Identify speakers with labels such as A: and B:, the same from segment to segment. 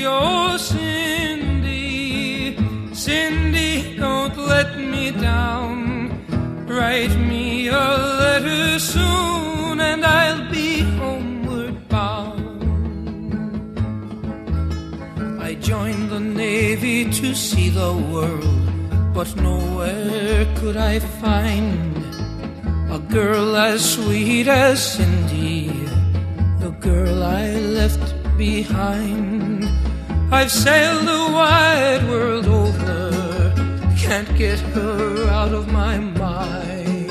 A: Cindy, oh Cindy, Cindy, don't let me down. Write me a letter soon and I'll be homeward bound. I joined the Navy to see the world, but nowhere could I find a girl as sweet as Cindy, the girl I left behind. I've sailed the wide world over, can't get her out of my mind.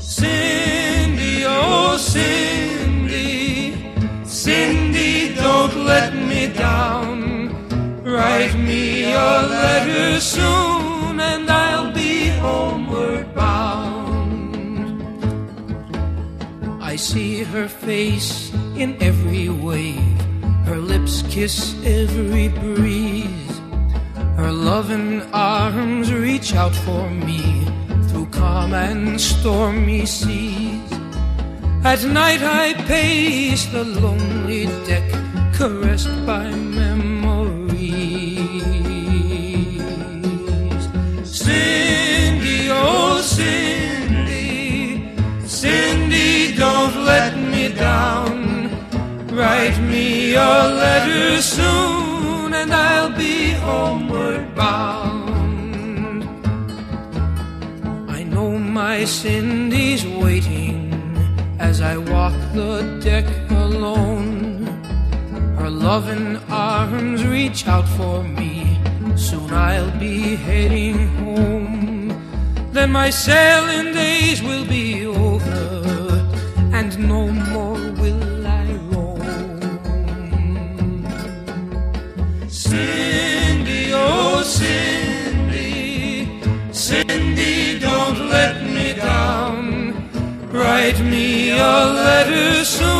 A: Cindy, oh Cindy, Cindy, don't let me down. Write me a letter soon and I'll be homeward bound. I see her face in every lips kiss every breeze. Her loving arms reach out for me through calm and stormy seas. At night I pace the lonely deck, caressed by memories. Cindy, oh Cindy, Cindy, don't let me down. Write me a letter soon and I'll be homeward bound. I know my Cindy's waiting as I walk the deck alone. Her loving arms reach out for me. Soon I'll be heading home. Then my sailing days will be Cindy, don't let me down. Write me a letter soon.